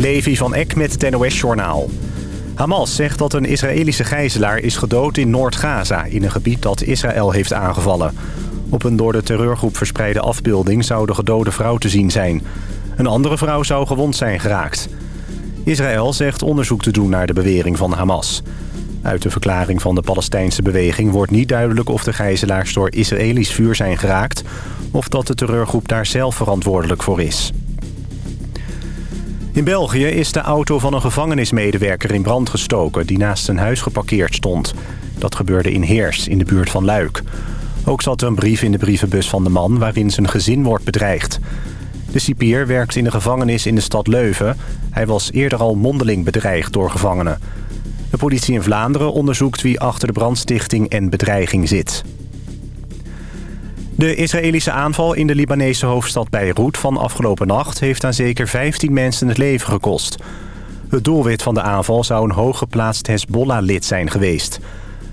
Levi van Eck met het NOS-journaal. Hamas zegt dat een Israëlische gijzelaar is gedood in Noord-Gaza... in een gebied dat Israël heeft aangevallen. Op een door de terreurgroep verspreide afbeelding zou de gedode vrouw te zien zijn. Een andere vrouw zou gewond zijn geraakt. Israël zegt onderzoek te doen naar de bewering van Hamas. Uit de verklaring van de Palestijnse beweging wordt niet duidelijk... of de gijzelaars door Israëlisch vuur zijn geraakt... of dat de terreurgroep daar zelf verantwoordelijk voor is. In België is de auto van een gevangenismedewerker in brand gestoken... die naast zijn huis geparkeerd stond. Dat gebeurde in Heers, in de buurt van Luik. Ook zat er een brief in de brievenbus van de man... waarin zijn gezin wordt bedreigd. De cipier werkt in de gevangenis in de stad Leuven. Hij was eerder al mondeling bedreigd door gevangenen. De politie in Vlaanderen onderzoekt wie achter de brandstichting en bedreiging zit. De Israëlische aanval in de Libanese hoofdstad Beirut van afgelopen nacht... heeft aan zeker 15 mensen het leven gekost. Het doelwit van de aanval zou een hooggeplaatst Hezbollah-lid zijn geweest.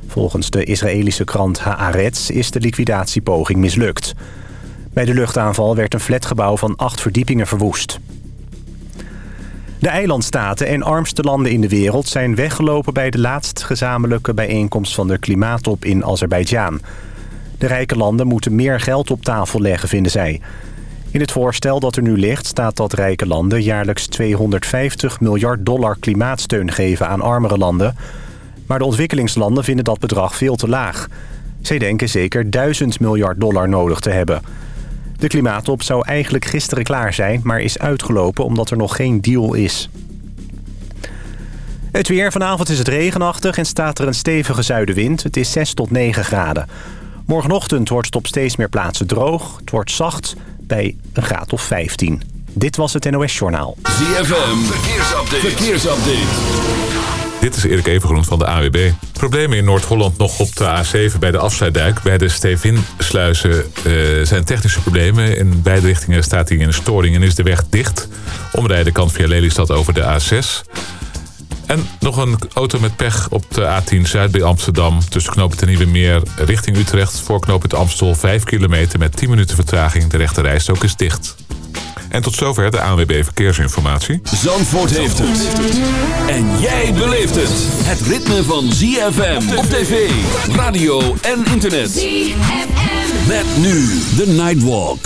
Volgens de Israëlische krant Haaretz is de liquidatiepoging mislukt. Bij de luchtaanval werd een flatgebouw van acht verdiepingen verwoest. De eilandstaten en armste landen in de wereld zijn weggelopen... bij de laatst gezamenlijke bijeenkomst van de klimaattop in Azerbeidzjan... De rijke landen moeten meer geld op tafel leggen, vinden zij. In het voorstel dat er nu ligt staat dat rijke landen jaarlijks 250 miljard dollar klimaatsteun geven aan armere landen. Maar de ontwikkelingslanden vinden dat bedrag veel te laag. Zij denken zeker 1000 miljard dollar nodig te hebben. De klimaattop zou eigenlijk gisteren klaar zijn, maar is uitgelopen omdat er nog geen deal is. Het weer vanavond is het regenachtig en staat er een stevige zuidenwind. Het is 6 tot 9 graden. Morgenochtend wordt het op steeds meer plaatsen droog. Het wordt zacht bij een graad of 15. Dit was het NOS Journaal. ZFM, verkeersupdate. verkeersupdate. Dit is Erik Evengroen van de AWB. Problemen in Noord-Holland nog op de A7 bij de afsluitdijk. Bij de Stevinsluizen uh, zijn technische problemen. In beide richtingen staat hij in een storing en is de weg dicht. Omrijden kan via Lelystad over de A6. En nog een auto met pech op de A10 Zuid bij Amsterdam. Tussen knooppunt en Nieuwe Meer richting Utrecht. Voor knooppunt Amstel 5 kilometer met 10 minuten vertraging. De rechte rijstok is dicht. En tot zover de ANWB Verkeersinformatie. Zandvoort heeft het. En jij beleeft het. Het ritme van ZFM op tv, radio en internet. ZFM. Met nu de Nightwalk.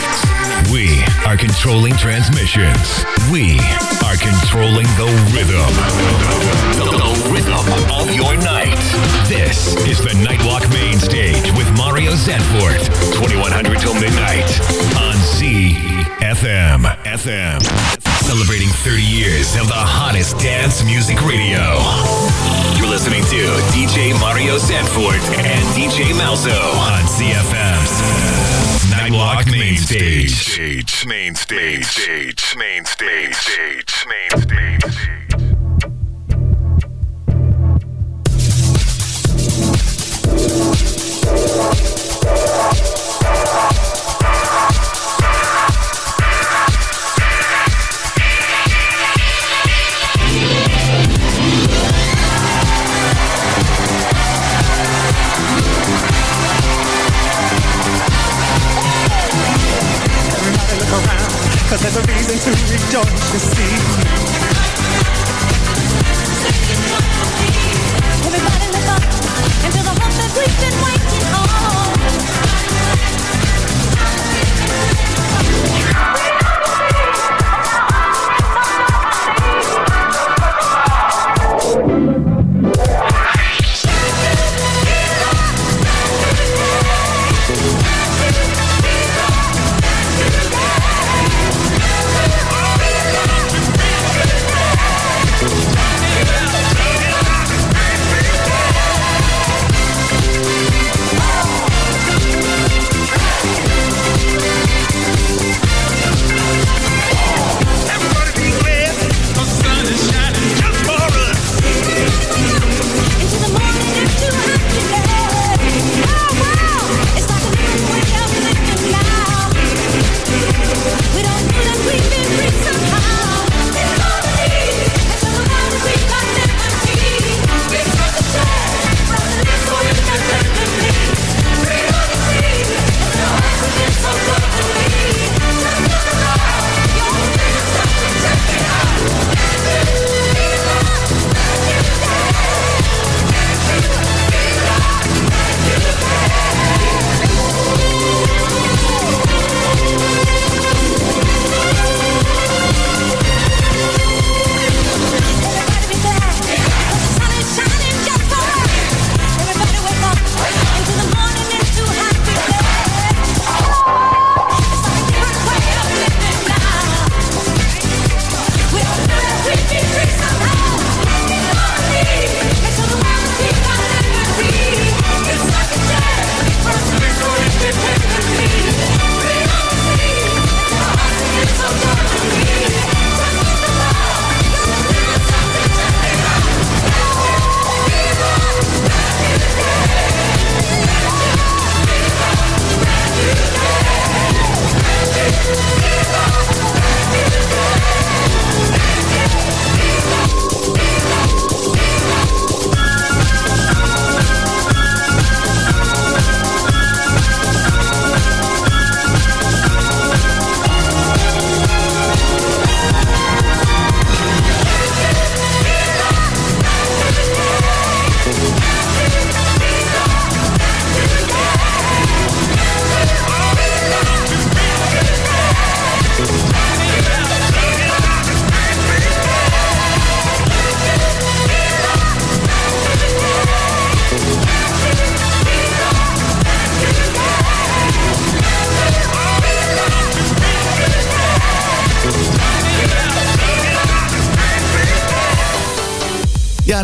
We are controlling transmissions. We are controlling the rhythm. The, the rhythm of your night. This is the Nightwalk Main Stage with Mario Zanfort. 2100 till midnight on ZFM. FM. Celebrating 30 years of the hottest dance music radio. Listening to DJ Mario Sanford and DJ Malzo on CFM's Nightwalk Main Stage. Main Stage. Main Stage. Main Stage. Main Stage.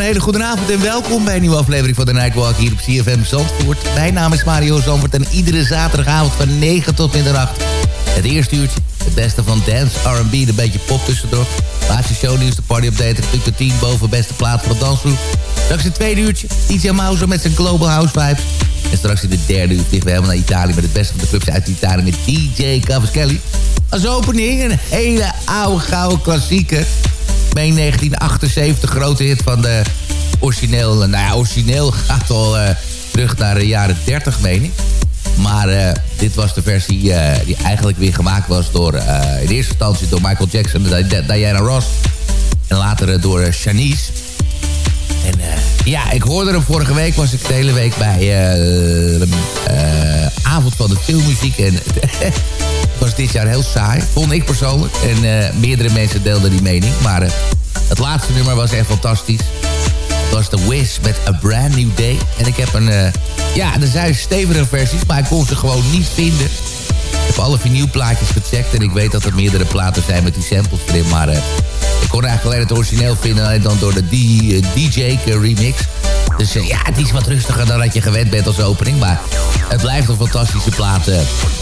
Hele goede avond en welkom bij een nieuwe aflevering van de Nightwalk hier op CFM Zandvoort. Mijn naam is Mario Zandvoort en iedere zaterdagavond van 9 tot middernacht. Het eerste uurtje, het beste van dance, R&B, een beetje pop tussendoor. Laatste shownieuws, de party update, natuurlijk de 10 boven beste plaat voor de dansgroep. Straks het tweede uurtje, DJ Mouse met zijn Global House Vibes. En straks in de derde uur vliegen we helemaal naar Italië... met het beste van de clubs uit Italië met DJ Cavaschelli. Als opening een hele oude gouden klassieker. Meen 1978, grote hit van de origineel... Nou ja, origineel gaat al uh, terug naar de jaren 30, meen ik. Maar uh, dit was de versie uh, die eigenlijk weer gemaakt was door... in eerste instantie door Michael Jackson en Diana Ross. En later door Shanice. En ja, ik hoorde hem vorige week. Was ik de hele week bij avond van de filmmuziek. En was dit jaar heel saai. Vond ik persoonlijk. En uh, meerdere mensen deelden die mening. Maar uh, het laatste nummer was echt fantastisch. Het was The Wiz met A Brand New Day. En ik heb een... Uh, ja, er zijn stevige versies, maar ik kon ze gewoon niet vinden. Ik heb alle vinylplaatjes gecheckt. En ik weet dat er meerdere platen zijn met die samples erin. Maar ik kon eigenlijk alleen het origineel vinden. En dan door de DJ remix. Dus uh, ja, het is wat rustiger dan dat je gewend bent als opening. Maar het blijft een fantastische plaat.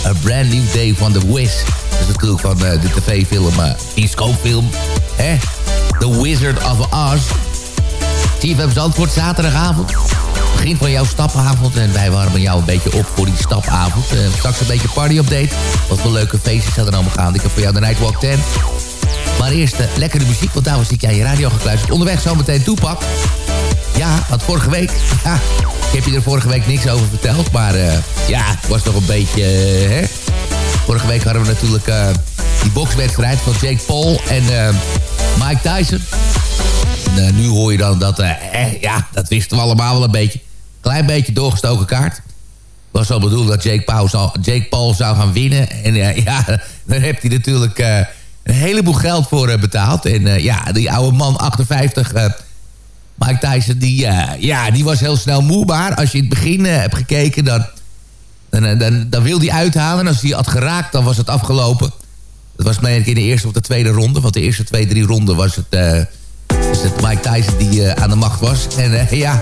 A Brand New Day van The Wiz. Is natuurlijk van uh, de tv-film, bioscoopfilm. Hè? The Wizard of Oz. TFM Zandvoort, zaterdagavond. Begin van jouw stapavond. En wij warmen jou een beetje op voor die stapavond. Straks een beetje party-update. Wat voor leuke feestjes zijn er allemaal gaan. Ik heb voor jou de Nightwalk 10. Maar eerst lekkere muziek, want daar was ik aan je radio gekluisterd. Onderweg zometeen toepak. Ja, want vorige week... Ik heb je er vorige week niks over verteld. Maar uh, ja, het was nog een beetje... Uh, hè? Vorige week hadden we natuurlijk uh, die bokswedstrijd van Jake Paul en Mike Tyson. En, nu hoor je dan dat... Eh, ja, dat wisten we allemaal wel een beetje. Klein beetje doorgestoken kaart. was al bedoeld dat Jake Paul zou, Jake Paul zou gaan winnen. En ja, daar heeft hij natuurlijk een heleboel geld voor betaald. En ja, die oude man, 58 Mike Tyson, die, uh, ja, die was heel snel moebaar. Als je in het begin uh, hebt gekeken, dan, dan, eh, dan wil hij uithalen. En als hij had geraakt, dan was het afgelopen. Dat was mij in de eerste of de tweede ronde. Want de eerste twee, drie ronden was het, uh, was het Mike Tyson die aan de macht was. En ja,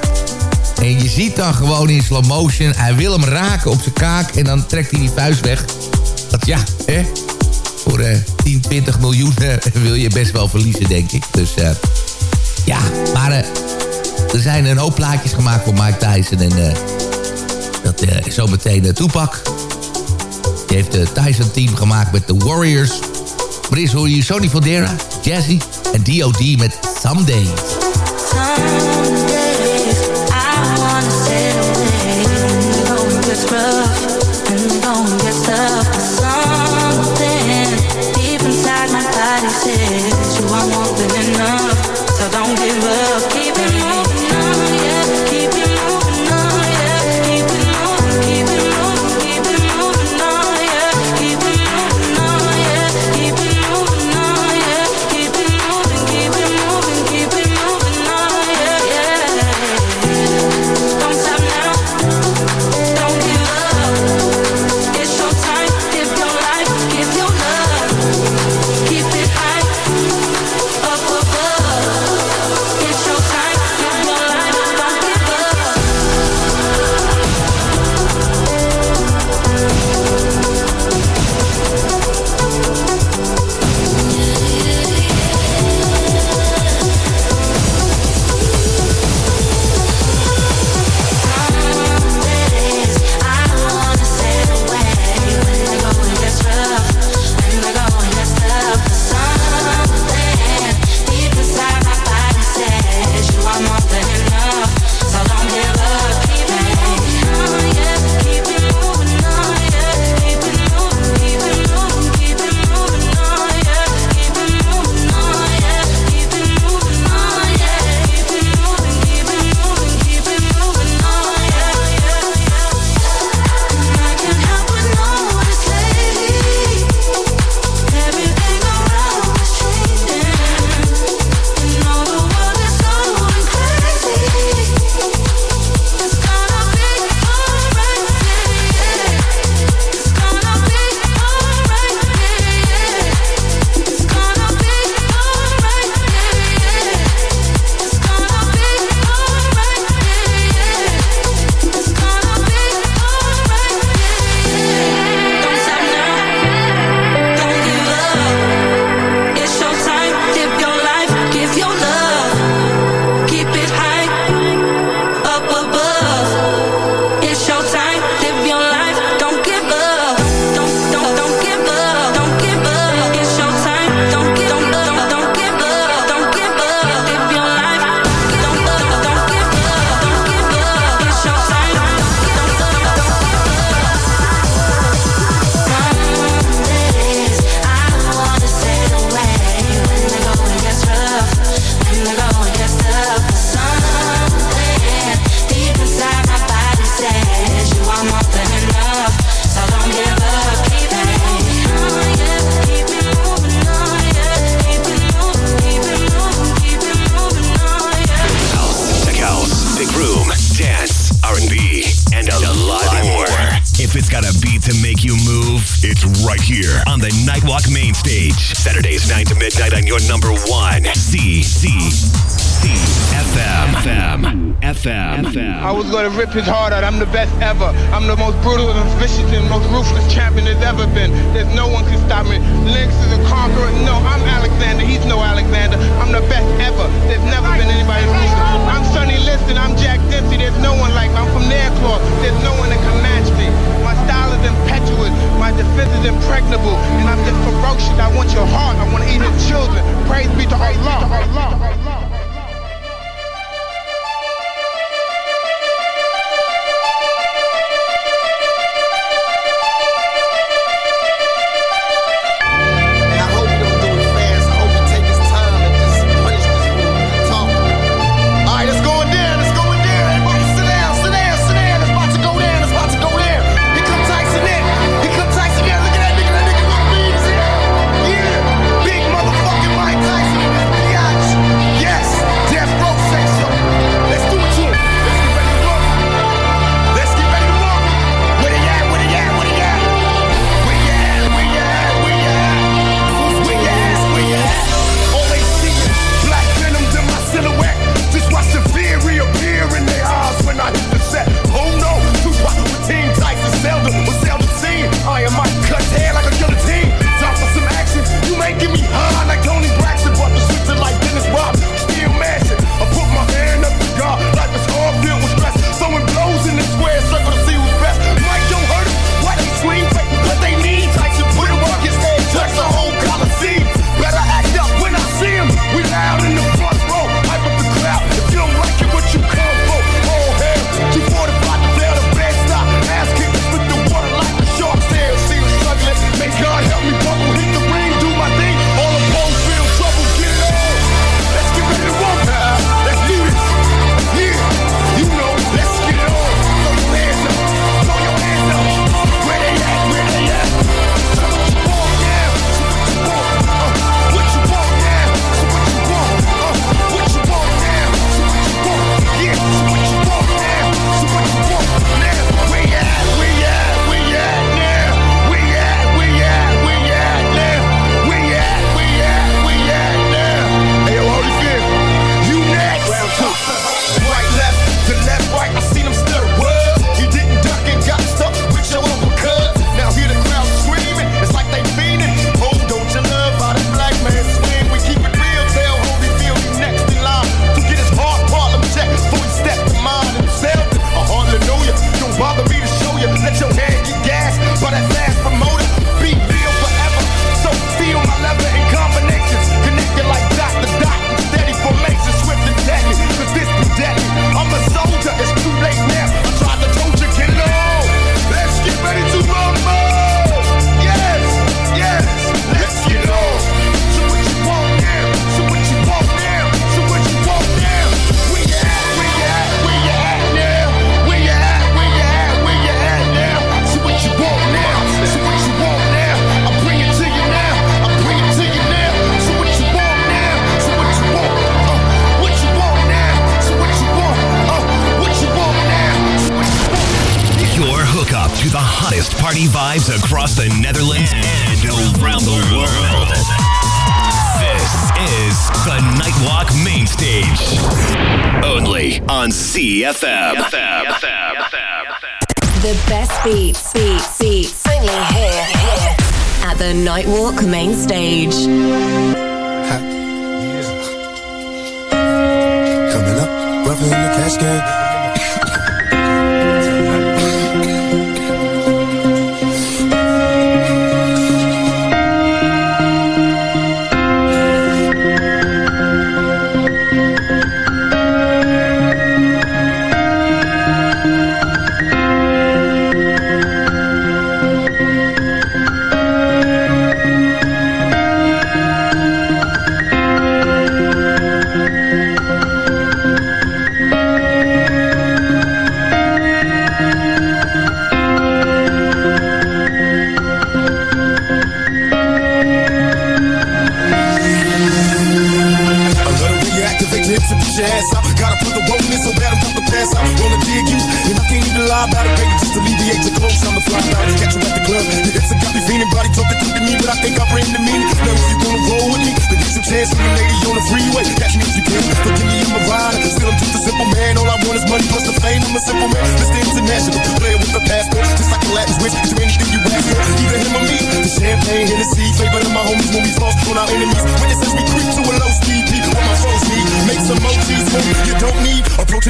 en je ziet dan gewoon in slow motion... hij wil hem raken op zijn kaak en dan trekt hij die vuist weg. Dat ja, hè, voor 10, 20 miljoen wil je best wel verliezen, denk ik. Dus... Ja, maar uh, er zijn een hoop plaatjes gemaakt voor Mike Tyson. En uh, dat uh, is zometeen uh, Toepak. Die heeft het Tyson-team gemaakt met The Warriors. Maar eerst hoor je Sony Fodera, Jazzy en D.O.D. met. Someday don't here on the Nightwalk main stage. Saturdays 9 to midnight on your number one. C C C FM FM FM FM. I was gonna rip his heart out. I'm the best ever. I'm the most brutal and vicious and most ruthless champion there's ever been. There's no one can stop me. Lynx is a conqueror. No, I'm Alexander. He's no Alexander. I'm the best ever. There's never been anybody ruthless. I'm Sonny Liston. I'm Jack Dempsey. There's no one like me. I'm from Nairclaw. There's no one that can match me impetuous. My defense is impregnable. And I'm just ferocious. I want your heart. I want to eat your children. Praise be to Allah. Praise be to Allah. party vibes across the Netherlands and around the world. This is the Nightwalk Main Stage. Only on CFM. The best beats, beats, beats. Only here, here. At the Nightwalk Main Stage. Coming up, rough in the cascade.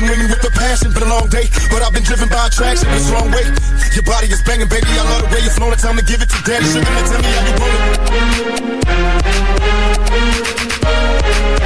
Approaching women with a passion. Been a long day. But I've been driven by attraction. It's wrong way. Your body is banging, baby. I love the way you're flowing. Time to give it to daddy. Sugar, now tell me how you want it.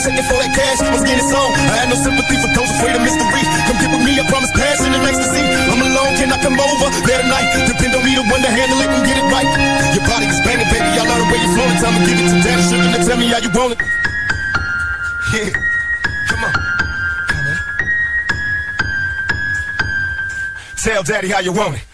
Shaking for that cash, was getting song. I had no sympathy for those afraid of mystery. Come get with me, I promise passion and ecstasy. I'm alone, can I come over there tonight? Depend on me to one to handle it and get it right. Your body is banging, baby. I love the way you're flowing. Time to give it to daddy. Sugar, now tell me how you want it. Yeah, come on. Tell daddy how you want it.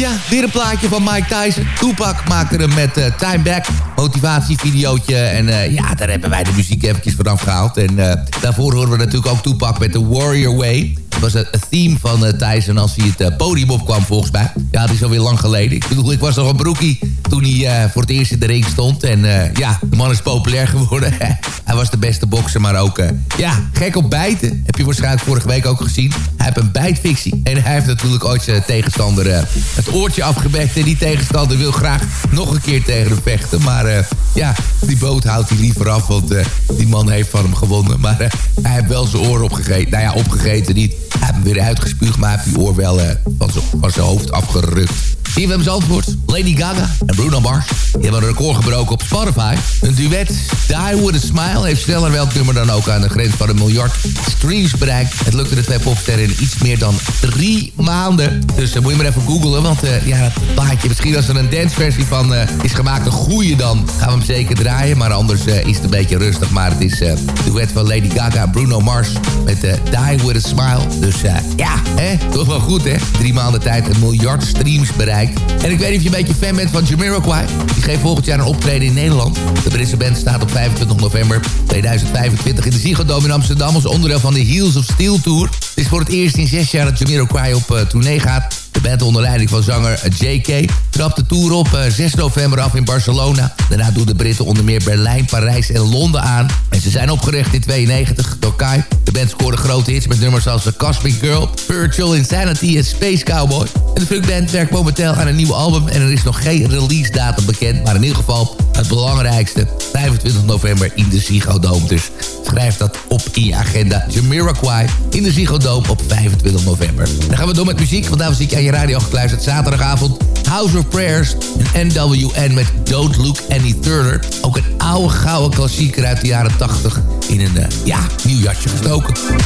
Ja, weer een plaatje van Mike Tyson. Tupac maakte hem met eh, Time Back. Motivatievideootje. En eh, ja, daar hebben wij de muziek eventjes vanaf gehaald. En eh, daarvoor horen we natuurlijk ook Tupac met The Warrior Way. Was het theme van eh, Tyson als hij het eh, podium opkwam volgens mij. Ja, dat is alweer lang geleden. Ik bedoel, ik was nog een broekie toen hij eh, voor het eerst in de ring stond. En ja, de man is populair geworden. hij was de beste bokser, maar ook... ja, gek op bijten. Heb je waarschijnlijk vorige week ook gezien. Hij heeft een bijtfictie. En hij heeft natuurlijk ooit zijn tegenstander het oortje afgebekt. En die tegenstander wil graag nog een keer tegen hem vechten. Maar ja, die boot houdt hij liever af. Want die man heeft van hem gewonnen. Maar hij heeft wel zijn oor opgegeten. Nou ja, opgegeten niet. Hij heeft hem weer uitgespuugd. Maar heeft die oor wel eh, van zijn- zijn hoofd afgerukt. CFM Zandvoort, Lady Gaga en Bruno Mars. Die hebben een record gebroken op Spotify. Een duet, Die With A Smile, heeft sneller welk nummer dan ook aan de grens van een miljard streams bereikt. Het lukte de twee popsterren in iets meer dan drie maanden. Dus uh, moet je maar even googlen, want uh, ja, dat plaatje, misschien als er een danceversie van uh, is gemaakt, een goeie dan, gaan we hem zeker draaien. Maar anders uh, is het een beetje rustig. Maar het is uh, de duet van Lady Gaga en Bruno Mars met uh, Die With A Smile. Dus ja, hè, toch wel goed hè. Drie maanden tijd een miljard streams bereikt. En ik weet niet of je een beetje fan bent van Jamiroquai. Die geeft volgend jaar een optreden in Nederland. De Britse band staat op 25 november 2025 in de Ziggo Dome in Amsterdam... als onderdeel van de Heels of Steel Tour. Het is voor het eerst in zes jaar dat Jamiroquai op uh, tournee gaat. De band onder leiding van zanger J.K. trapt de tour op uh, 6 november af in Barcelona. Daarna doen de Britten onder meer Berlijn, Parijs en Londen aan. En ze zijn opgericht in 92 door Kai. De band scoorde grote hits met nummers als The Cosmic Girl, Virtual Insanity en Space Cowboy. En de funkband werkt momenteel aan een nieuw album en er is nog geen release datum bekend. Maar in ieder geval het belangrijkste, 25 november in de Ziggo Dome. Dus schrijf dat op in je agenda. Jamiroquai in de Ziggo Dome op 25 november. Dan gaan we door met muziek, want daar was ik aan je radio gekluisterd. Zaterdagavond House of Prayers en NWN met Don't Look Any Further. Ook een oude gouden klassieker uit de jaren 80 in een, uh, ja, nieuw jasje gestoken. Someone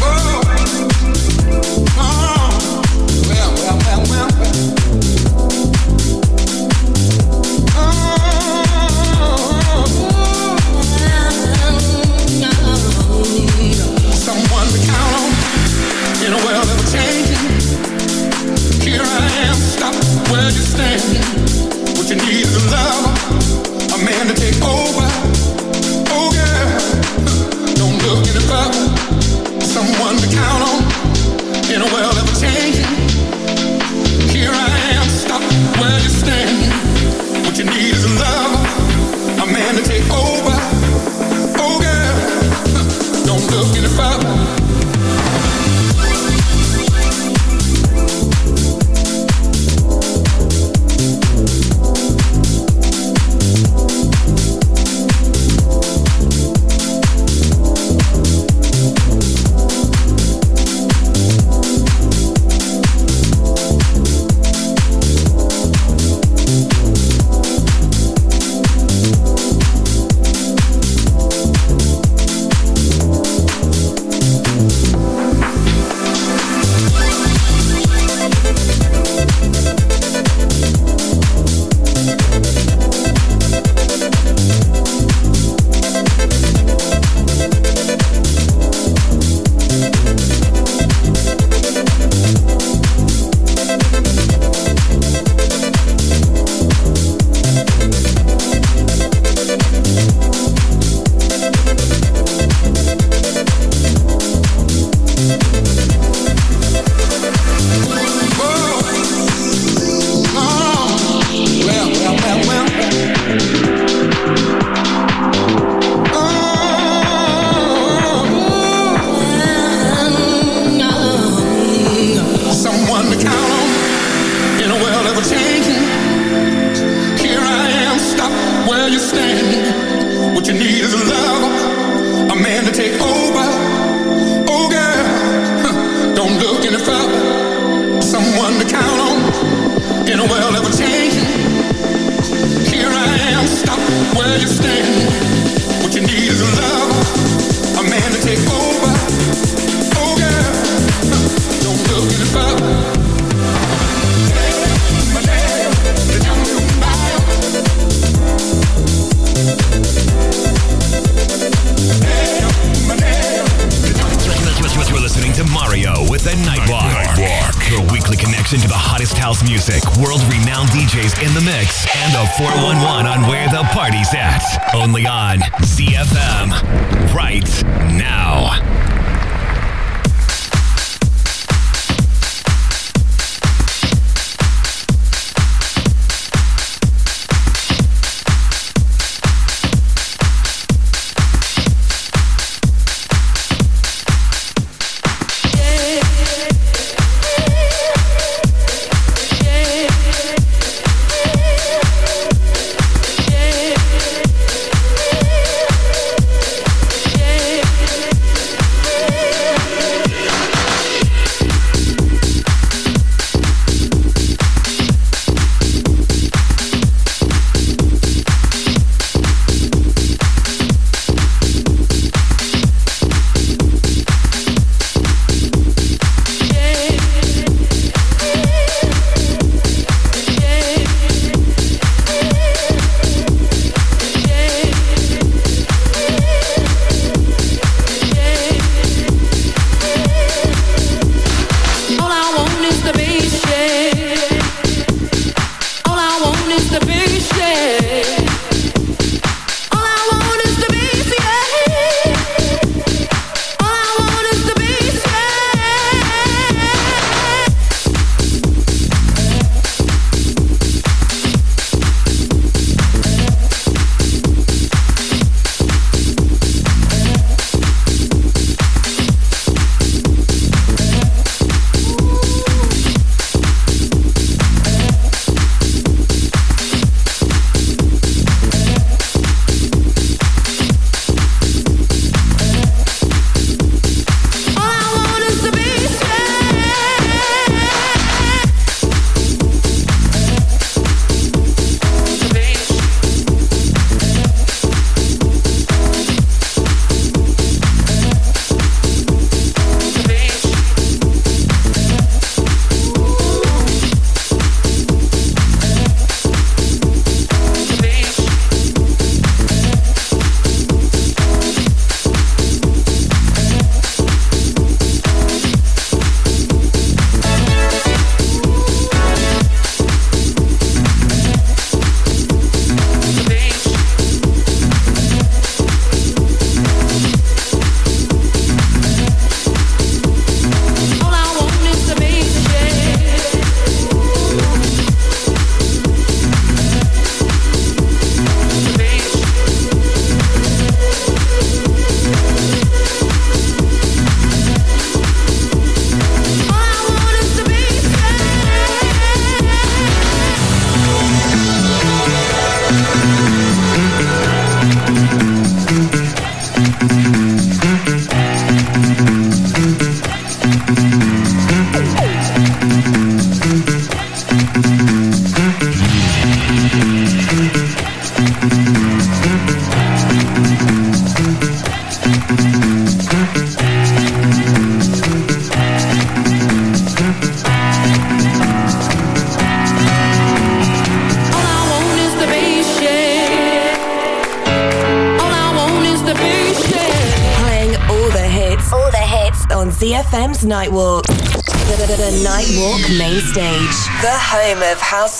nowhere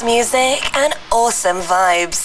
music and awesome vibes.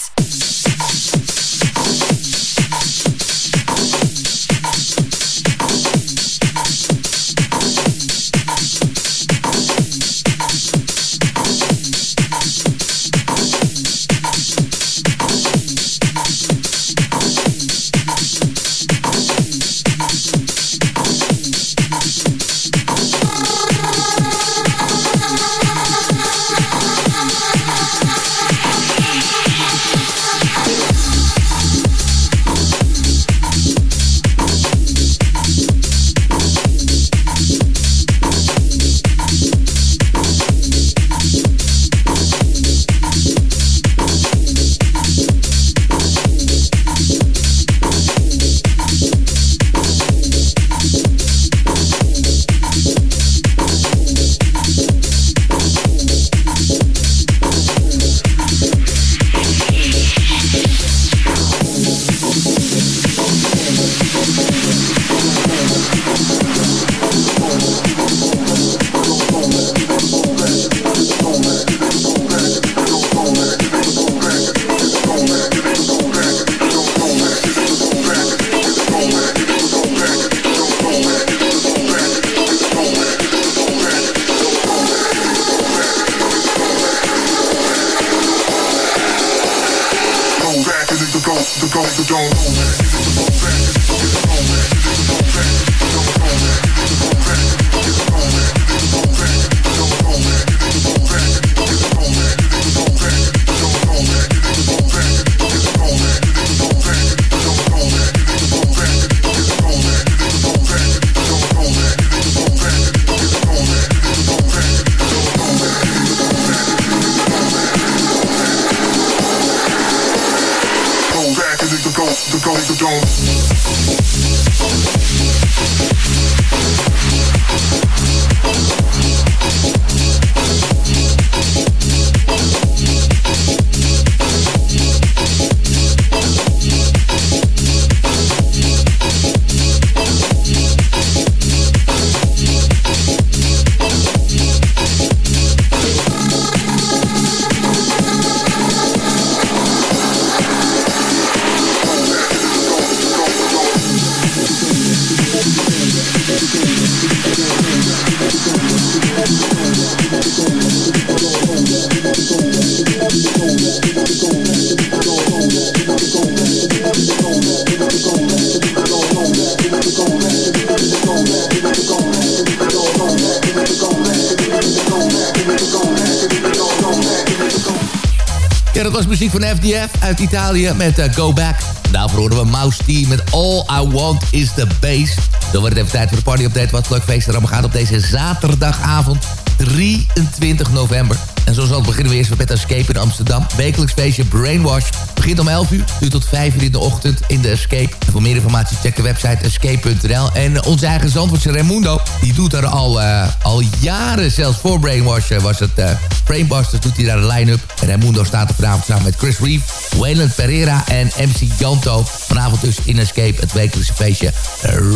Van FDF uit Italië met eh, Go Back. Daarvoor horen we Mouse T met All I Want Is The Bass. Dan wordt het even tijd voor de party update. Wat leuk feest er allemaal gaat op deze zaterdagavond 23 november. En zo zal het beginnen we eerst met Escape in Amsterdam. Wekelijks feestje Brainwash. Begint om 11 uur, duurt tot 5 uur in de ochtend in de Escape. En voor meer informatie check de website escape.nl. En onze eigen zandvoortse Raimundo, die doet daar al, uh, al jaren, zelfs voor Brainwash uh, was het uh, Brainbusters, doet hij daar de line-up. Raimundo staat er vanavond samen met Chris Reeve, Wayland Pereira en MC Janto. Vanavond dus in Escape, het wekelijkse feestje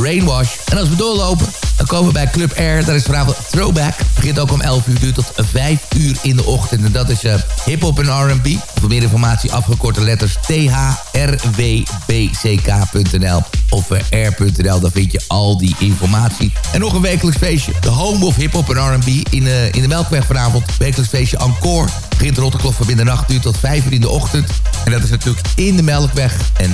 Rainwash. En als we doorlopen, dan komen we bij Club Air. Daar is vanavond Throwback. Begint ook om 11 uur, duurt tot 5 uur in de ochtend. En dat is uh, hip-hop en RB. Voor meer informatie afgekorte letters thrwbck.nl of uh, r.nl. Daar vind je al die informatie. En nog een wekelijks feestje. De home of hip-hop en RB in, uh, in de Melkweg vanavond. Wekelijks feestje Encore. Begint rotteklop van middernacht, duurt tot 5 uur in de ochtend. En dat is natuurlijk in de Melkweg. En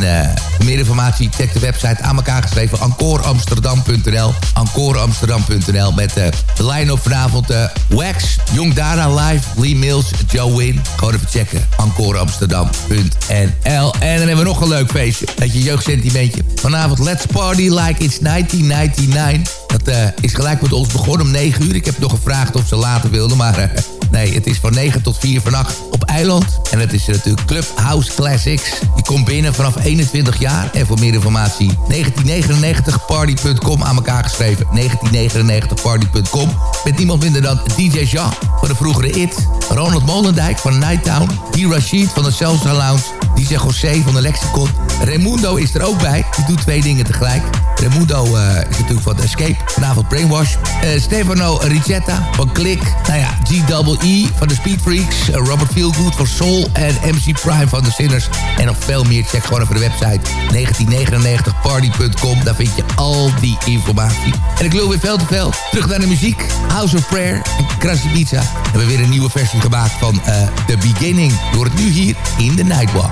voor meer informatie check de website aan elkaar geschreven. encoreamsterdam.nl encoreamsterdam.nl met de line-up vanavond Wax, Jong Dara Live, Lee Mills, Joe Win. Gewoon even checken. encoreamsterdam.nl En dan hebben we nog een leuk feestje. Dat je jeugdsentimentje. Vanavond Let's Party Like It's 1999. Dat is gelijk met ons begonnen om 9 uur. Ik heb nog gevraagd of ze later wilden, maar... nee, het is van 9 tot 4 vannacht op eiland. En het is natuurlijk Club House Classics. Die komt binnen vanaf 21 jaar. En voor meer informatie 1999party.com aan elkaar geschreven. 1999party.com Met niemand minder dan DJ Jean van de vroegere IT. Ronald Molendijk van Nighttown. D. Rashid van de Salsa Lounge. DJ José van de Lexicon. Raimundo is er ook bij. Die doet twee dingen tegelijk. Raimundo uh, is natuurlijk van Escape. Vanavond Brainwash. Uh, Stefano Ricetta van Click. Nou ja, G-double-E van de Speed Freaks. Uh, Robert Feelgood van Soul. En MC Prime van de Sinners. En nog veel meer. Check gewoon even de website 1999party.com. Daar vind je al die informatie. En ik lul weer veel te veel. Terug naar de muziek. House of Prayer en Krasny Pizza. Hebben we weer een nieuwe versie gemaakt van uh, The Beginning. Door het nu hier in de Nightwalk.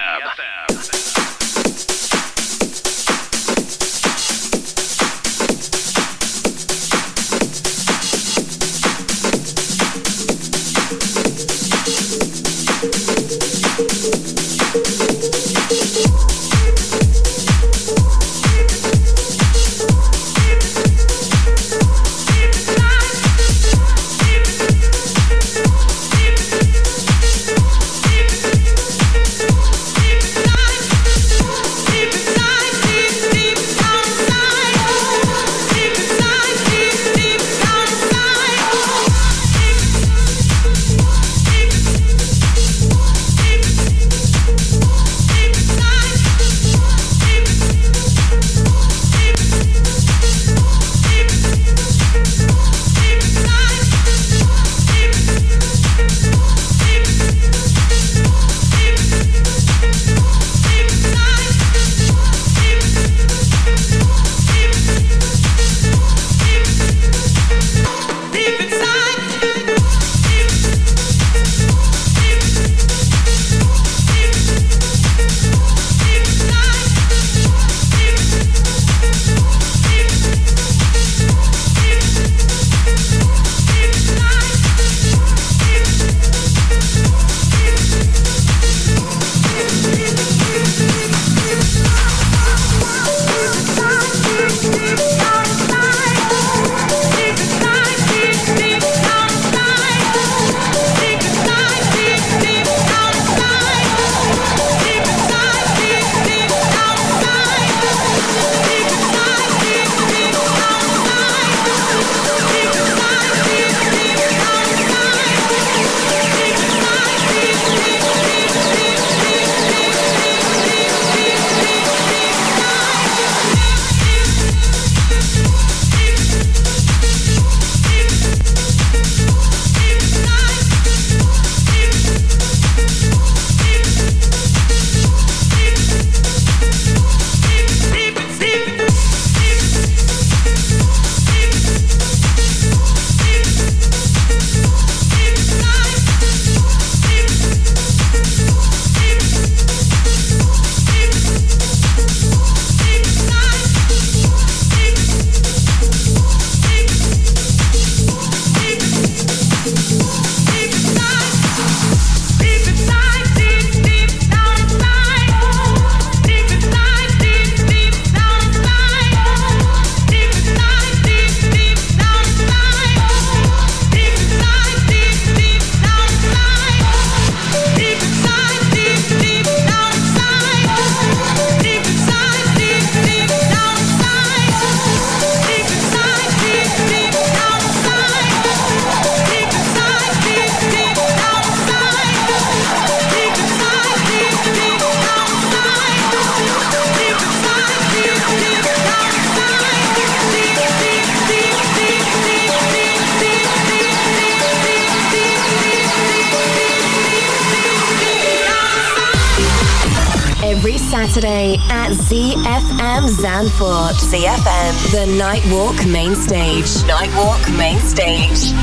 Nightwalk Main Stage. Nightwalk Main Stage.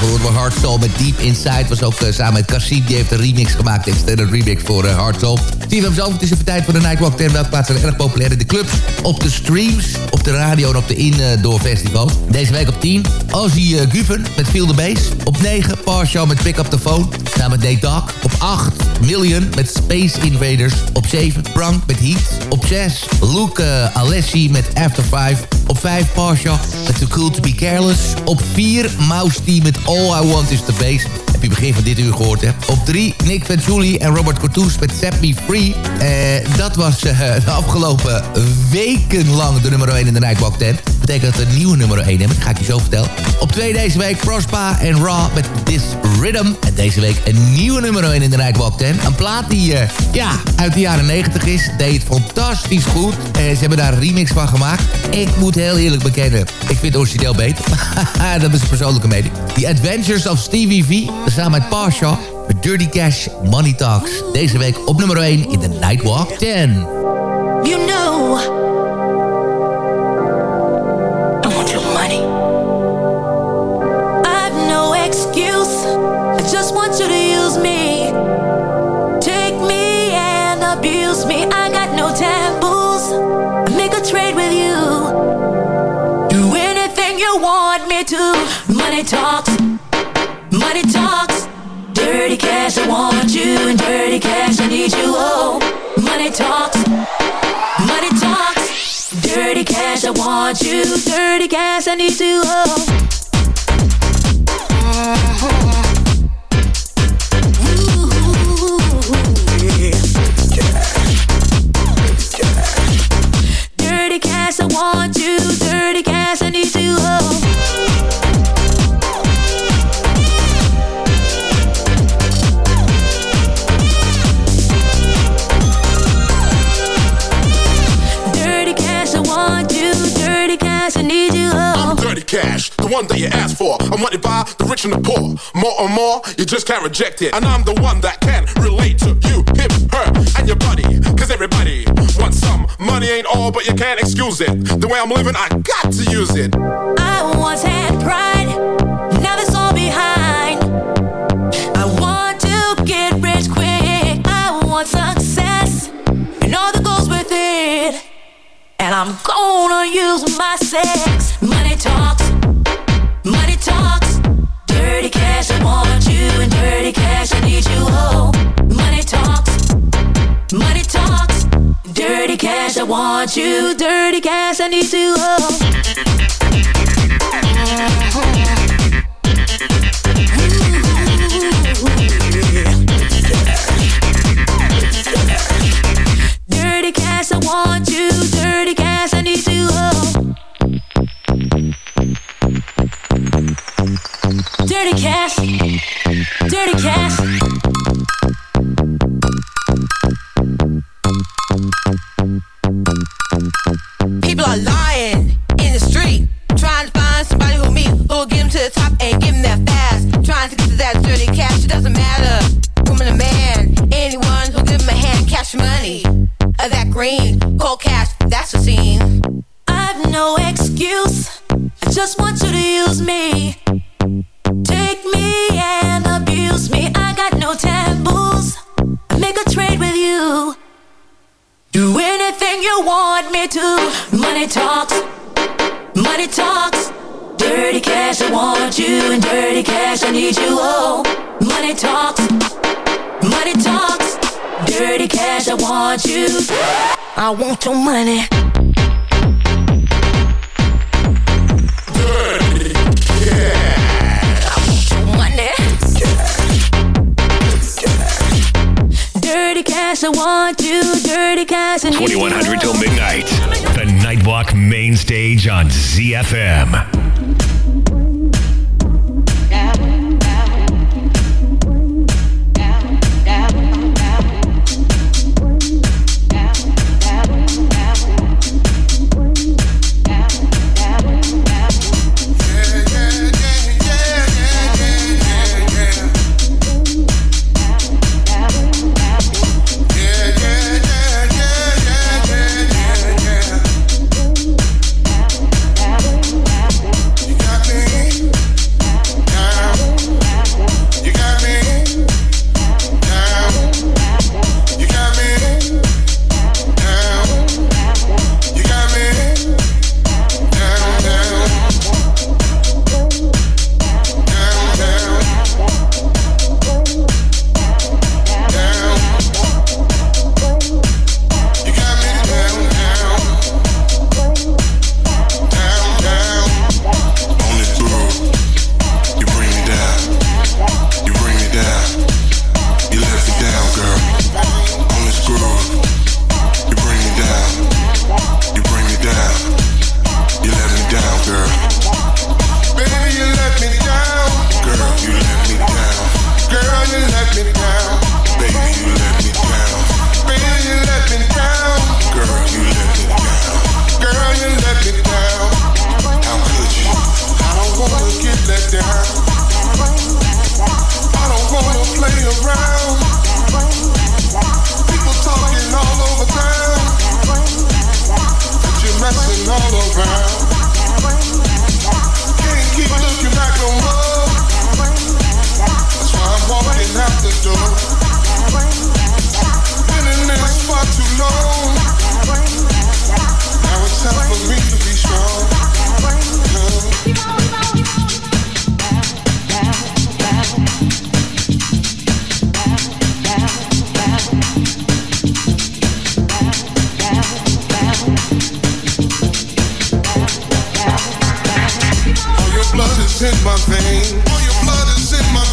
Daarvoor horen we Hard Soul met Deep Inside. Was ook uh, samen met Kassim. Die heeft een remix gemaakt. Extended remix voor uh, Hard Soul. TVM zelf, het is even tijd voor de Nightwalk 10. Welke plaatsen erg populair in de clubs, op de streams, op de radio en op de indoor festivals. Deze week op 10, Ozzy uh, Guven met Feel the Bass. Op 9, Partial met Pick Up The Phone. Samen met Nate Dogg. Op 8, Million met Space Invaders. Op 7, Frank met Heat. Op 6, Luke Alessi met After 5. Op 5, Partial met Too Cool To Be Careless. Op 4, Mouse Team met All I Want Is The Bass heb je begin van dit uur gehoord, hè? Op 3, Nick Venturi en Robert Cortoes met Set Me Free. Eh, dat was uh, de afgelopen weken lang de nummer 1 in de Nightwalk 10. Betekent dat een nieuwe nummer 1 hebben, dat ga ik je zo vertellen. Op 2 deze week Prospa en Raw met This Rhythm. En deze week een nieuwe nummer 1 in de Nightwalk 10. Een plaat die, uh, ja, uit de jaren 90 is. Deed fantastisch goed. ze hebben daar een remix van gemaakt. Ik moet heel eerlijk bekennen, ik vind het origineel beter. dat is een persoonlijke mening. The Adventures of Stevie V samen met Parsha met Dirty Cash Money Talks. Deze week op nummer 1 in de Nightwalk 10. You know money talks, money talks, dirty cash, I want you, dirty cash, I need you. Oh. By the poor. More and more, you just can't reject it. And I'm the one that can relate to you, him, her, and your buddy. Cause everybody wants some. Money ain't all, but you can't excuse it. The way I'm living, I got to use it. I once had pride, now that's all behind. I want to get rich quick. I want success, and all that goes with it. And I'm gonna use my want you, dirty cash, I need you. Oh. In my vein. All your blood is in my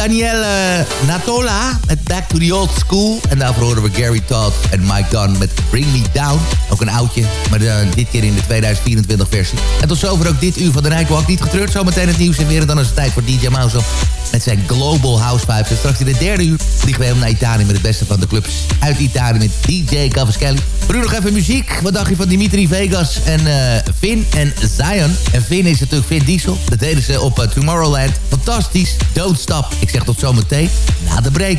Danielle eh, Natola met Back to the Old School. En daarvoor horen we Gary Todd en Mike Dunn met Bring Me Down. Ook een oudje, maar eh, dit keer in de 2024 versie. En tot zover ook dit uur van de Nightwalk. Niet getreurd, zometeen het nieuws en weer. En dan is het tijd voor DJ Mouse met zijn Global House Vibes. En straks in de derde uur vliegen we helemaal naar Italië... met het beste van de clubs uit Italië met DJ Cavaschelli. Maar nu nog even muziek. Wat dacht je van Dimitri Vegas en eh, Finn en Zion? En Finn is natuurlijk Vin Diesel. Dat deden ze op eh, Tomorrowland. Fantastisch. Don't stop. Ik zeg tot zometeen na de break.